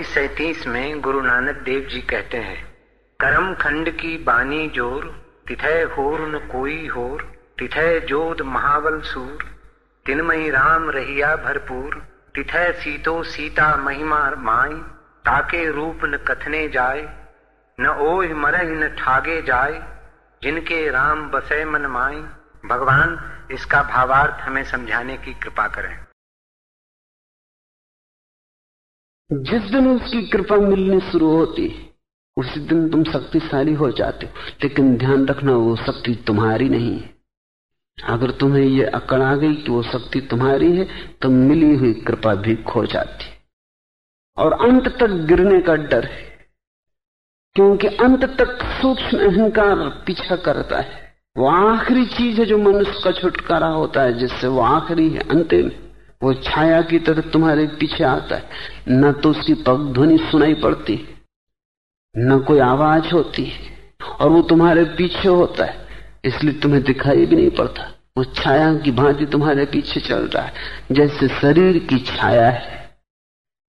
बाईस सैतीस में गुरु नानक देव जी कहते हैं, करम खंड की बानी ज़ोर तिथय होर न कोई होर तिथय जोध महावल सूर, तिनमई राम रहिया भरपूर तिथय सीतो सीता महिमा माई, ताके रूप न कथने जाए, न ओह मरह न ठागे जाए, जिनके राम बसे मन माई, भगवान इसका भावार्थ हमें समझाने की कृपा करें। जिस दिन उसकी कृपा मिलनी शुरू होती, उसी दिन तुम शक्तिशाली हो जाते। हो लेकिन ध्यान रखना, वो शक्ति तुम्हारी नहीं है। अगर तुम्हें ये अकड़ आ गई कि वो शक्ति तुम्हारी है तो मिली हुई कृपा भी खो जाती। और अंत तक गिरने का डर है, क्योंकि अंत तक सूक्ष्म अहंकार पीछा करता है। वो आखिरी चीज़ है जो मनुष्य का छुटकारा होता है, जिससे वो आखिरी है, अंतिम। वो छाया की तरह तुम्हारे पीछे आता है। न तो उसकी पग ध्वनि सुनाई पड़ती, न कोई आवाज़ होती और वो तुम्हारे पीछे होता है। इसलिए तुम्हें दिखाई भी नहीं पड़ता। वो छाया की भांति तुम्हारे पीछे चल रहा है। जैसे शरीर की छाया है,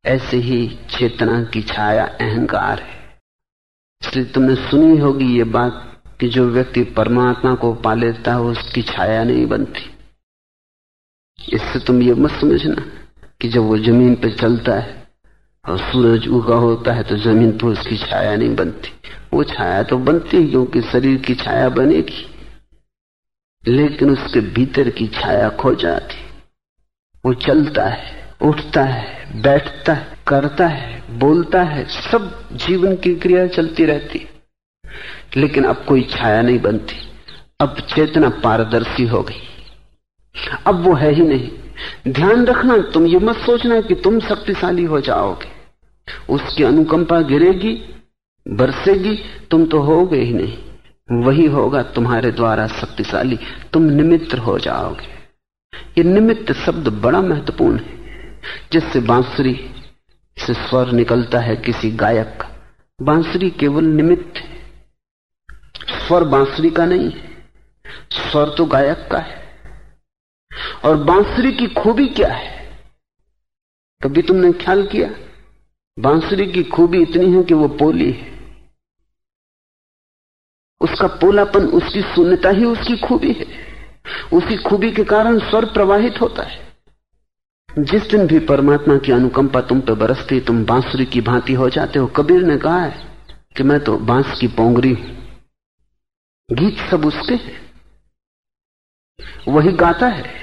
ऐसे ही चेतना की छाया अहंकार है। इसलिए तुमने सुनी होगी ये बात कि जो व्यक्ति परमात्मा को पा लेता है, उसकी छाया नहीं बनती। इससे तुम ये मत समझना कि जब वो ज़मीन पर चलता है और सूरज उगा होता है तो ज़मीन पर उसकी छाया नहीं बनती। वो छाया तो बनती है क्योंकि शरीर की छाया बनेगी, लेकिन उसके भीतर की छाया खो जाती। वो चलता है, उठता है, बैठता है, करता है, बोलता है, सब जीवन की क्रिया चलती रहती। लेकिन अब कोई छाया नहीं बनती। अब चेतना पारदर्शी हो गई। अब वो है ही नहीं। ध्यान रखना, तुम ये मत सोचना कि तुम शक्तिशाली हो जाओगे। उसकी अनुकंपा गिरेगी, बरसेगी, तुम तो हो ही नहीं। वही होगा तुम्हारे द्वारा शक्तिशाली। तुम निमित्त हो जाओगे। ये निमित्त शब्द बड़ा महत्वपूर्ण है, जिससे बांसुरी से स्वर निकलता है किसी गायक का। बांसुरी केवल निमित्त है। स्वर बांसुरी का नहीं है, स्वर तो गायक का है। और बांसुरी की खूबी क्या है? कभी तुमने ख्याल किया? बांसुरी की खूबी इतनी है कि वो पोली है। उसका पोलापन, उसकी शून्यता ही उसकी खूबी है। उसी खूबी के कारण स्वर प्रवाहित होता है। जिस दिन भी परमात्मा की अनुकंपा तुम पे बरसती, तुम बांसुरी की भांति हो जाते हो। कबीर ने कहा है कि मैं तो बाँस की पोंगरी हूँ। गीत सब उसके हैं। वही गाता है।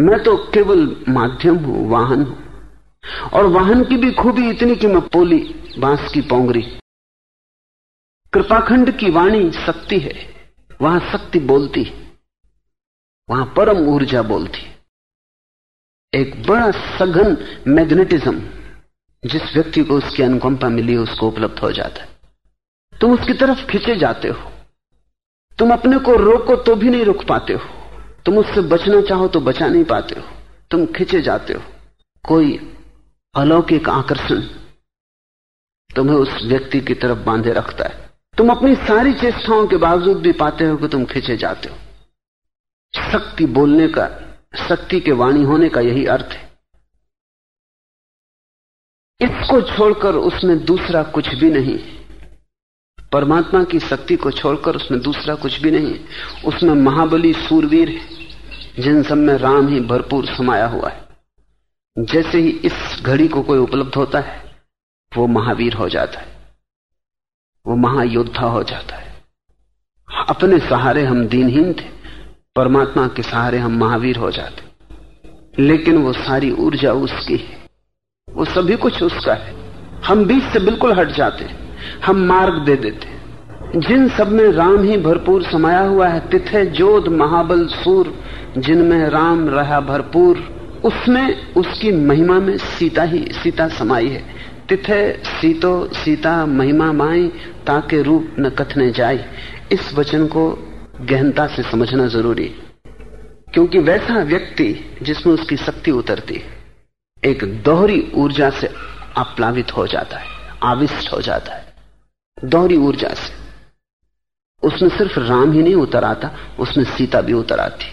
मैं तो केवल माध्यम हूँ, वाहन हूँ। और वाहन की भी खूबी इतनी कि मैं पोली, बाँस की पोंगरी। कृपाखंड की वाणी शक्ति है, वहाँ शक्ति बोलती वहाँ परम ऊर्जा बोलती एक बड़ा सघन मैग्नेटिज्म, जिस व्यक्ति को उसकी अनुकंपा मिली है उसको उपलब्ध हो जाता है। तुम उसकी तरफ़ खींचे जाते हो। तुम अपने को रोको तो भी नहीं रुक पाते हो। तुम उससे बचना चाहो तो बचा नहीं पाते हो। तुम खिंचे जाते हो। कोई अलौकिक आकर्षण तुम्हें उस व्यक्ति की तरफ़ बांधे रखता है। तुम अपनी सारी चेष्टाओं के बावजूद भी पाते हो कि तुम खिंचे जाते हो। शक्ति बोलने का, शक्ति के वाणी होने का यही अर्थ है। इसको छोड़कर उसमें दूसरा कुछ भी नहीं परमात्मा की शक्ति को छोड़कर उसमें दूसरा कुछ भी नहीं है। उसमें महाबली सूरवीर है, जिन सब में राम ही भरपूर समाया हुआ है। जैसे ही इस घड़ी को कोई उपलब्ध होता है, वो महावीर हो जाता है। वो महायोद्धा हो जाता है। अपने सहारे हम दीनहीन थे, परमात्मा के सहारे हम महावीर हो जाते। लेकिन वो सारी ऊर्जा उसकी है। वो सभी कुछ उसका है। हम बीच से बिल्कुल हट जाते हम मार्ग दे देते जिन सब में राम ही भरपूर समाया हुआ है, तिथे जोध, महाबल, सूर जिनमें राम रहा भरपूर, उसमें उसकी महिमा में सीता ही सीता समाई है। तिथे सीतो, सीता, महिमा माई, ताके रूप न कथने जाए इस वचन को गहनता से समझना ज़रूरी क्योंकि वैसा व्यक्ति जिसमें उसकी शक्ति उतरती एक दोहरी ऊर्जा से अप्लावित हो जाता है, आविष्ट हो जाता है। दोहरी ऊर्जा से उसमें सिर्फ़ राम ही नहीं उतर आता, उसमें सीता भी उतर आती।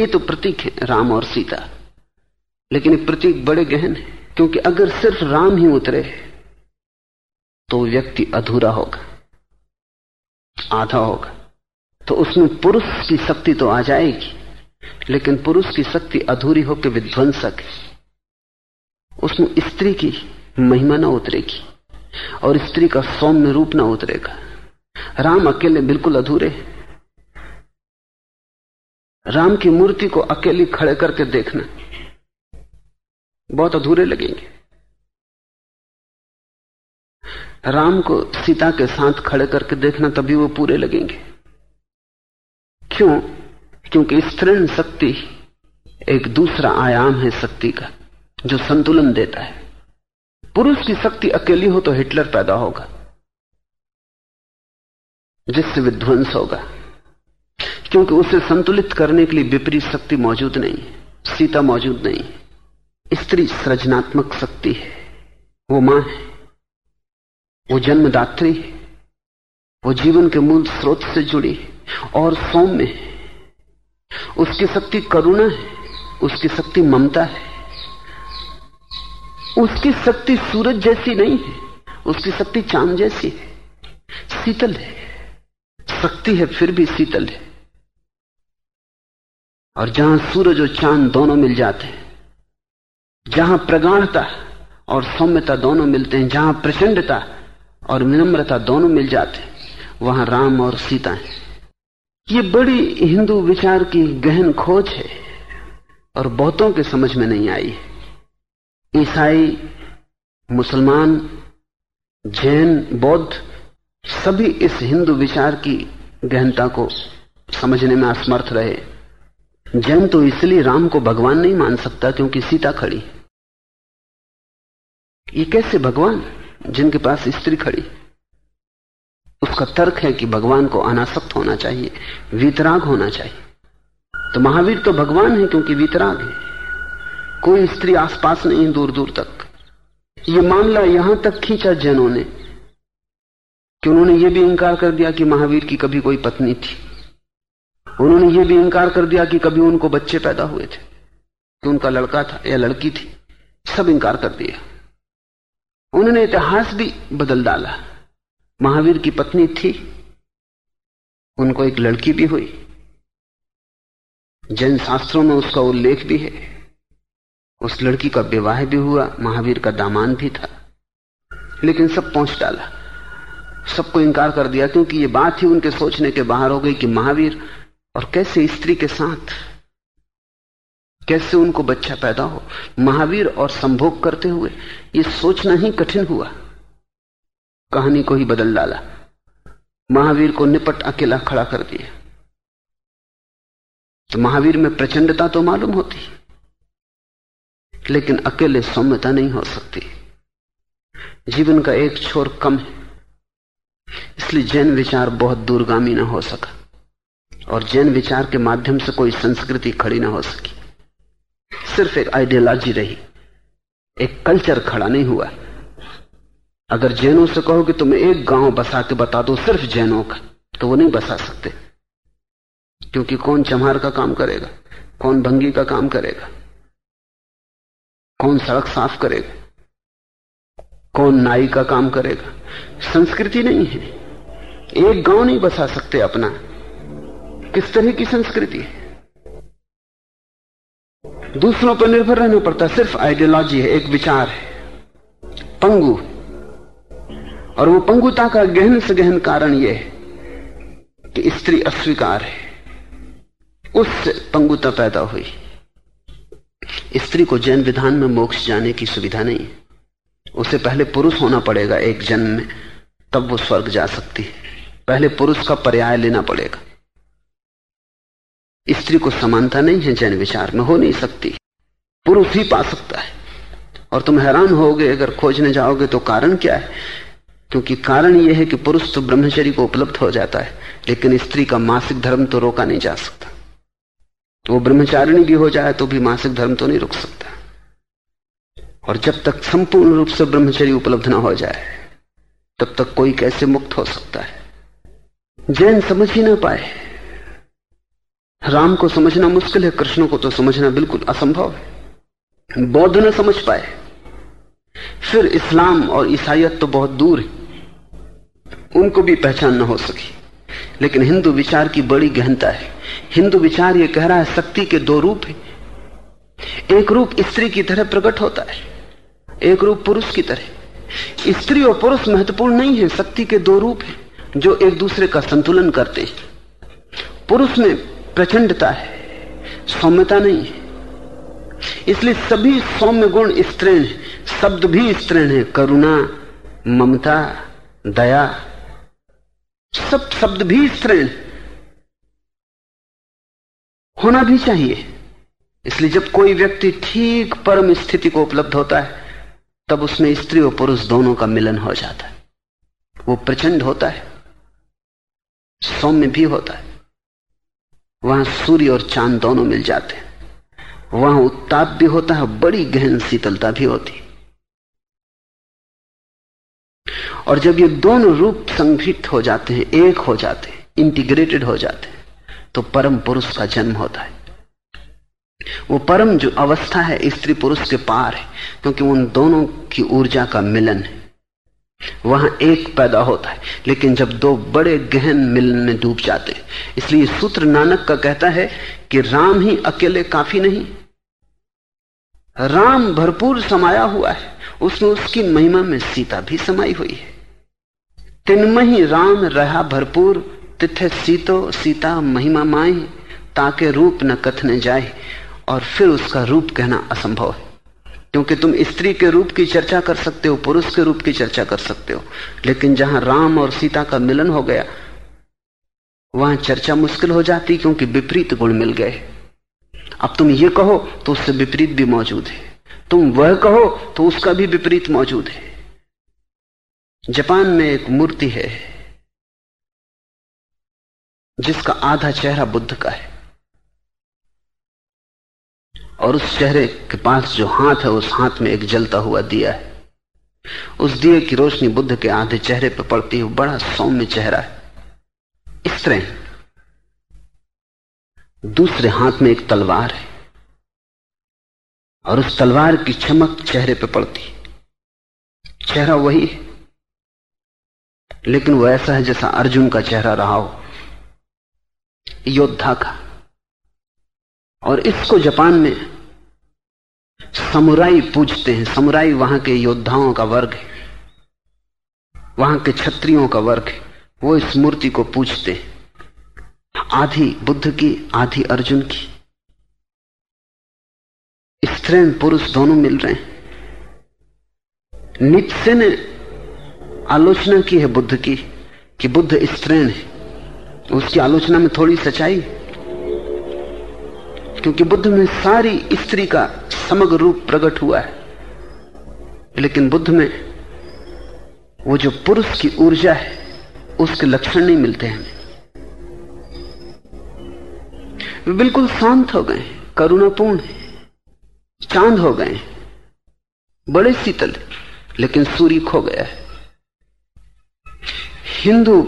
ये तो प्रतीक है, राम और सीता। लेकिन प्रतीक बड़े गहन है, क्योंकि अगर सिर्फ़ राम ही उतरे तो व्यक्ति अधूरा होगा, आधा होगा। तो उसमें पुरुष की शक्ति तो आ जाएगी, लेकिन पुरुष की शक्ति अधूरी होकर विध्वंसक है। उसमें स्त्री की महिमा न उतरेगी। और स्त्री का सौम्य रूप न उतरेगा। राम अकेले बिल्कुल अधूरे राम की मूर्ति को अकेली खड़े करके देखना बहुत अधूरे लगेंगे। राम को सीता के साथ खड़े करके देखना तभी वो पूरे लगेंगे। क्यों? क्योंकि स्त्रीण शक्ति एक दूसरा आयाम है शक्ति का, जो संतुलन देता है। पुरुष की शक्ति अकेली हो तो हिटलर पैदा होगा, जिससे विध्वंस होगा। क्योंकि उसे संतुलित करने के लिए विपरीत शक्ति मौजूद नहीं है, सीता मौजूद नहीं है। स्त्री सृजनात्मक शक्ति है, वो माँ है, वो जन्मदात्री है, वो जीवन के मूल स्रोत से जुड़ी और सौम्य है। उसकी शक्ति करुणा है, उसकी शक्ति ममता है। उसकी शक्ति सूरज जैसी नहीं है, उसकी शक्ति चाँद जैसी है। शीतल है। शक्ति है, फिर भी शीतल है। और जहाँ सूरज और चाँद दोनों मिल जाते हैं, जहाँ प्रगाढ़ता और सौम्यता दोनों मिलते हैं, जहाँ प्रचंडता और विनम्रता दोनों मिल जाते हैं, वहाँ राम और सीता है। ये बड़ी हिंदू विचार की गहन खोज है और बहुतों के समझ में नहीं आई है। ईसाई, मुसलमान, जैन, बौद्ध, सभी इस हिंदू विचार की गहनता को समझने में असमर्थ रहे। जैन तो इसलिए राम को भगवान नहीं मान सकता क्योंकि सीता खड़ी ये कैसे भगवान जिनके पास स्त्री खड़ी? उसका तर्क है कि भगवान को अनासक्त होना चाहिए, वीतराग होना चाहिए। तो महावीर तो भगवान है क्योंकि वीतराग है। कोई स्त्री आसपास नहीं दूर दूर तक। ये मामला यहाँ तक खींचा जैनों ने कि उन्होंने ये भी इंकार कर दिया कि महावीर की कभी कोई पत्नी थी। उन्होंने ये भी इंकार कर दिया कि कभी उनको बच्चे पैदा हुए थे, कि उनका लड़का था या लड़की थी। सब इंकार कर दिया। उन्होंने इतिहास भी बदल डाला। महावीर की पत्नी थी, उनको एक लड़की भी हुई। जैन शास्त्रों में उसका उल्लेख भी है। उस लड़की का विवाह भी हुआ, महावीर का दामान भी था। लेकिन सब पहुँच डाला। सबको इंकार कर दिया, क्योंकि ये बात ही उनके सोचने के बाहर हो गई कि महावीर और कैसे स्त्री के साथ, कैसे उनको बच्चा पैदा हो। महावीर और संभोग करते हुए ये सोचना ही कठिन हुआ। कहानी को ही बदल डाला। महावीर को निपट अकेला खड़ा कर दिया। तो महावीर में प्रचंडता तो मालूम होती। लेकिन अकेले सौम्यता नहीं हो सकती। जीवन का एक छोर कम है। इसलिए जैन विचार बहुत दूरगामी ना हो सका और जैन विचार के माध्यम से कोई संस्कृति खड़ी ना हो सकी। सिर्फ़ एक आइडियोलॉजी रही। एक कल्चर खड़ा नहीं हुआ। अगर जैनों से कहो कि तुम्हें एक गाँव बसा के बता दो, सिर्फ़ जैनों का तो वो नहीं बसा सकते। क्योंकि कौन चमार का काम करेगा? कौन भंगी का काम करेगा? कौन सड़क साफ़ करेगा? कौन नाई का काम करेगा? संस्कृति नहीं है। एक गाँव नहीं बसा सकते अपना। किस तरह की संस्कृति है? दूसरों पर निर्भर रहना पड़ता। सिर्फ़ आइडियोलॉजी है, एक विचार है। पंगु। और वो पंगुता का गहन से गहन कारण यह है कि स्त्री अस्वीकार है। उससे पंगुता पैदा हुई। स्त्री को जैन विधान में मोक्ष जाने की सुविधा नहीं। उसे पहले पुरुष होना पड़ेगा एक जन्म में, तब वो स्वर्ग जा सकती है। पहले पुरुष का पर्याय लेना पड़ेगा। स्त्री को समानता नहीं है, जैन विचार में हो नहीं सकती। पुरुष ही पा सकता है। और तुम हैरान होगे, अगर खोजने जाओगे तो कारण क्या है? क्योंकि कारण यह है कि पुरुष तो ब्रह्मचरी को उपलब्ध हो जाता है, लेकिन स्त्री का मासिक धर्म तो रोका नहीं जा सकता। वो ब्रह्मचारिणी भी हो जाए तो भी मासिक धर्म तो नहीं रुक सकता। और जब तक संपूर्ण रूप से ब्रह्मचर्य उपलब्ध ना हो जाए, तब तक कोई कैसे मुक्त हो सकता है? जैन समझ ही ना पाए। राम को समझना मुश्किल है, कृष्ण को तो समझना बिल्कुल असंभव है। बौद्ध न समझ पाए। फिर इस्लाम और ईसाइत तो बहुत दूर है। उनको भी पहचान न हो सकी। लेकिन हिंदू विचार की बड़ी गहनता है। हिंदू विचार यह कह रहा है, शक्ति के दो रूप है। एक रूप स्त्री की तरह प्रकट होता है, एक रूप पुरुष की तरह। स्त्री और पुरुष महत्वपूर्ण नहीं है, शक्ति के दो रूप हैं, जो एक दूसरे का संतुलन करते हैं। पुरुष में प्रचंडता है, सौम्यता नहीं है। इसलिए सभी सौम्य गुण स्त्रीण है, शब्द भी स्त्रीण है, करुणा, ममता, दया। सब शब्द भी स्त्रीण होना भी चाहिए। इसलिए जब कोई व्यक्ति ठीक परम स्थिति को उपलब्ध होता है, तब उसमें स्त्री और पुरुष दोनों का मिलन हो जाता है। वो प्रचंड होता है, सौम्य भी होता है। वहाँ सूर्य और चाँद दोनों मिल जाते हैं। वहाँ उत्ताप भी होता है, बड़ी गहन शीतलता भी होती और जब ये दोनों रूप संघित हो जाते हैं, एक हो जाते हैं इंटीग्रेटेड हो जाते हैं तो परम पुरुष का जन्म होता है। वो परम जो अवस्था है, स्त्री पुरुष के पार है, क्योंकि उन दोनों की ऊर्जा का मिलन है। वहाँ एक पैदा होता है, लेकिन जब दो बड़े गहन मिलन में डूब जाते हैं, इसलिए सूत्र नानक का कहता है कि राम ही अकेले काफ़ी नहीं। राम भरपूर समाया हुआ है, उसमें उसकी महिमा में सीता भी समाई हुई है। तिनमही राम रहा भरपूर, तिथे सीतो सीता महिमा माई ताके रूप न कथने जाए, और फिर उसका रूप कहना असंभव है। क्योंकि तुम स्त्री के रूप की चर्चा कर सकते हो, पुरुष के रूप की चर्चा कर सकते हो, लेकिन जहाँ राम और सीता का मिलन हो गया, वहाँ चर्चा मुश्किल हो जाती क्योंकि विपरीत गुण मिल गए। अब तुम ये कहो तो उससे विपरीत भी मौजूद है। तुम वह कहो तो उसका भी विपरीत मौजूद है। जापान में एक मूर्ति है, जिसका आधा चेहरा बुद्ध का है। और उस चेहरे के पास जो हाथ है, उस हाथ में एक जलता हुआ दिया है। उस दिए की रोशनी बुद्ध के आधे चेहरे पर पड़ती है बड़ा सौम्य चेहरा है। इस तरह दूसरे हाथ में एक तलवार है, और उस तलवार की चमक चेहरे पर पड़ती है। चेहरा वही है लेकिन वो ऐसा है जैसा अर्जुन का चेहरा रहा हो। योद्धा का। और इसको जापान में समुराई पूजते हैं। समुराई वहाँ के योद्धाओं का वर्ग है। वहाँ के क्षत्रियों का वर्ग है। वो इस मूर्ति को पूजते हैं। आधी बुद्ध की, आधी अर्जुन की। स्त्री पुरुष दोनों मिल रहे हैं। नित्य ने आलोचना की है बुद्ध की, कि बुद्ध स्त्रीण है। उसकी आलोचना में थोड़ी सच्चाई क्योंकि बुद्ध में सारी स्त्री का समग्र रूप प्रकट हुआ है। लेकिन बुद्ध में वो जो पुरुष की ऊर्जा है, उसके लक्षण नहीं मिलते हमें वे बिल्कुल शांत हो गए करुणापूर्ण है, चाँद हो गए बड़े शीतल लेकिन सूर्य खो गया है। हिंदू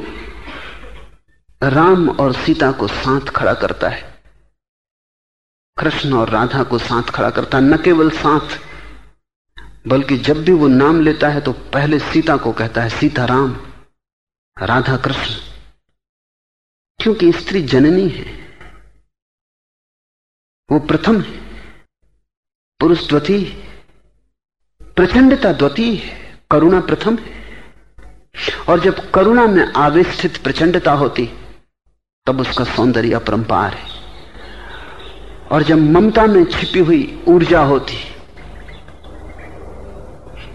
राम और सीता को साथ खड़ा करता है। कृष्ण और राधा को साथ खड़ा करता है। न केवल साथ, बल्कि जब भी वो नाम लेता है तो पहले सीता को कहता है, सीता राम, राधा कृष्ण, क्योंकि स्त्री जननी है। वो प्रथम है, पुरुष द्वती प्रचंडता द्वती है, करुणा प्रथम है। और जब करुणा में आवेशित प्रचंडता होती, तब उसका सौंदर्य अपरंपार है। और जब ममता में छिपी हुई ऊर्जा होती,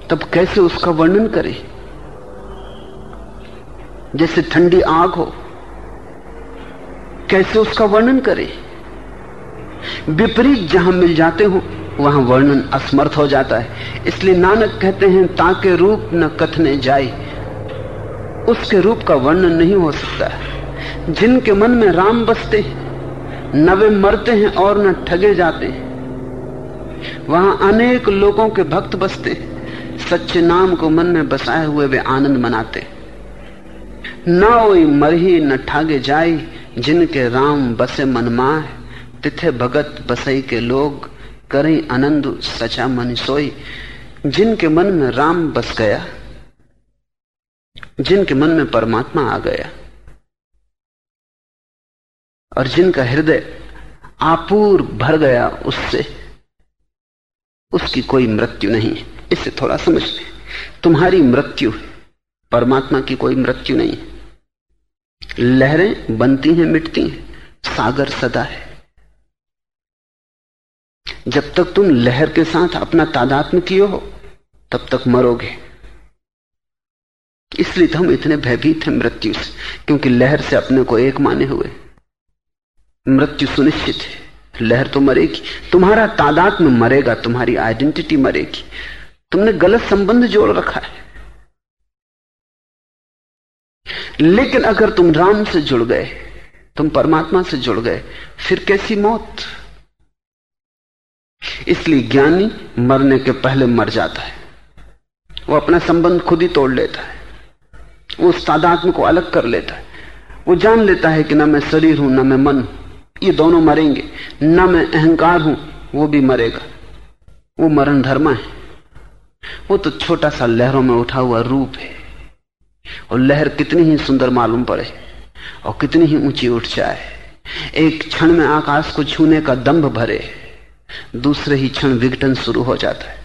तब कैसे उसका वर्णन करें? जैसे ठंडी आग हो, कैसे उसका वर्णन करें? विपरीत जहाँ मिल जाते हो, वहाँ वर्णन असमर्थ हो जाता है। इसलिए नानक कहते हैं, ताके रूप न कथने जाए। उसके रूप का वर्णन नहीं हो सकता जिनके मन में राम बसते न वे मरते हैं और न ठगे जाते हैं। वहाँ अनेक लोगों के भक्त बसते सच्चे नाम को मन में बसाए हुए वे आनंद मनाते ना वही मर ही न ठागे जाए जिनके राम बसे मनमाह तिथे भगत बसई के लोग, करें आनंद सचा मन सोई। जिनके मन में राम बस गया जिनके मन में परमात्मा आ गया। और जिनका हृदय आपूर भर गया उससे, उसकी कोई मृत्यु नहीं है। इसे थोड़ा समझ ले। तुम्हारी मृत्यु, परमात्मा की कोई मृत्यु नहीं है। लहरें बनती हैं, मिटती हैं। सागर सदा है। जब तक तुम लहर के साथ अपना तादात्म किए हो, तब तक मरोगे। इसलिए तो हम इतने भयभीत हैं मृत्यु से, क्योंकि लहर से अपने को एक माने हुए। मृत्यु सुनिश्चित है। लहर तो मरेगी, तुम्हारा तादाद में मरेगा, तुम्हारी आइडेंटिटी मरेगी। तुमने गलत संबंध जोड़ रखा है। लेकिन अगर तुम राम से जुड़ गए, तुम परमात्मा से जुड़ गए, फिर कैसी मौत? इसलिए ज्ञानी मरने के पहले मर जाता है। वो अपना संबंध खुद ही तोड़ लेता है। वो उस तादात्म को अलग कर लेता है। वो जान लेता है कि ना मैं शरीर हूँ, ना मैं मन ये दोनों मरेंगे। न मैं अहंकार हूँ, वो भी मरेगा। वो मरण धर्मा है। वो तो छोटा सा लहरों में उठा हुआ रूप है। और लहर कितनी ही सुंदर मालूम पड़े और कितनी ही ऊँची उठ जाए। एक क्षण में आकाश को छूने का दंभ भरे। दूसरे ही क्षण विघटन शुरू हो जाता है।